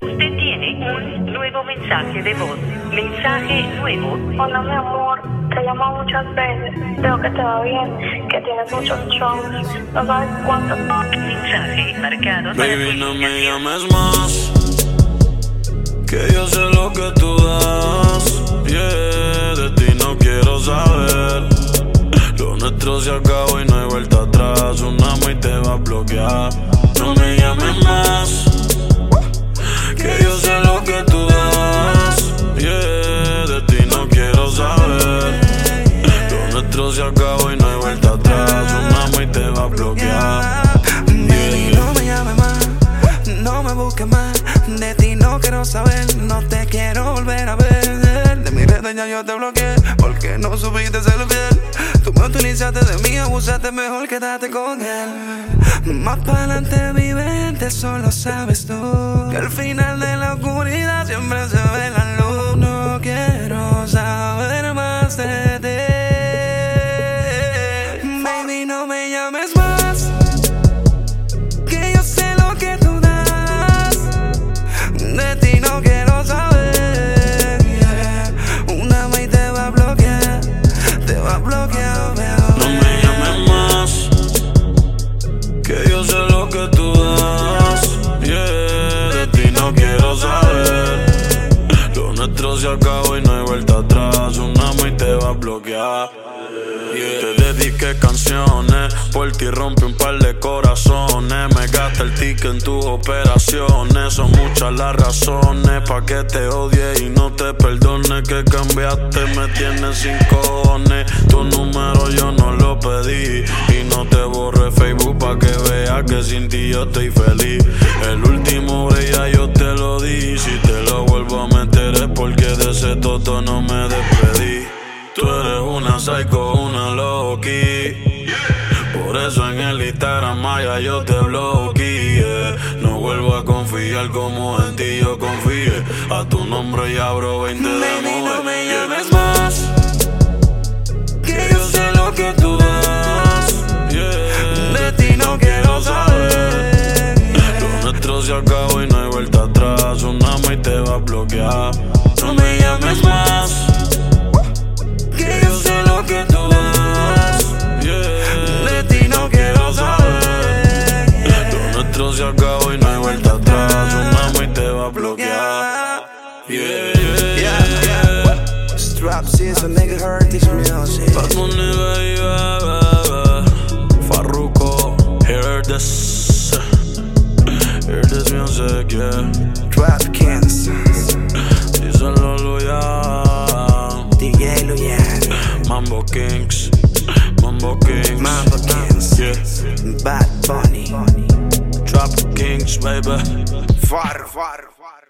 Usted tiene un nuevo mensaje de voz. Mensaje nuevo. Hola, mi amor. Te llamo muchas veces. Veo que te va bien, que tienes muchos shows. No sabes cuánto. Mensaje marcado para Baby, no me llames más. Que yo sé lo que tú das. Yeah, De ti no quiero saber, no te quiero volver a ver. De mi red ya yo te bloqueé, porque no supiste ser fiel. Tú me utilizaste de mí, abusaste mejor, quédate con él. Más para adelante mi mente, solo sabes tú. Que al final de la oscuridad siempre se amo y te va a bloquear. Yeah. Te dediqué canciones, por ti rompe un par de corazones. Me gasta el ticket en tus operaciones. Son muchas las razones pa' que te odie y no te perdone. Que cambiaste, me tienes sin cojones. Tu número yo no lo pedí. Y no te borré Facebook pa' que veas que sin ti yo estoy feliz. El último ya yo te lo di. Si te lo vuelvo a meter es porque de ese toto no me despedí. Tú eres una psycho, una loki. Por eso en el Instagram Maya yo te bloqueé. No vuelvo a confiar como en ti yo confié. A tu nombre ya abro 20 de Baby, no me llames más. Que yo sé lo que tú das. De ti no quiero saber. Lo nuestro se acabó y no hay vuelta atrás. Un amo y te va a bloquear. No me llames más. Yeah, yeah, Yeah, yeah. Strap since a nigga heard this music. Bad Money, baby, baby. Farruko, hear this. Hear this music, yeah. Trap Kings. Díselo, Luyan. DJ Luyan. Mambo Kings, Mambo Kings. Mambo Kings. Yeah. Bad Bunny. Trap Kings, baby. Far, far, far.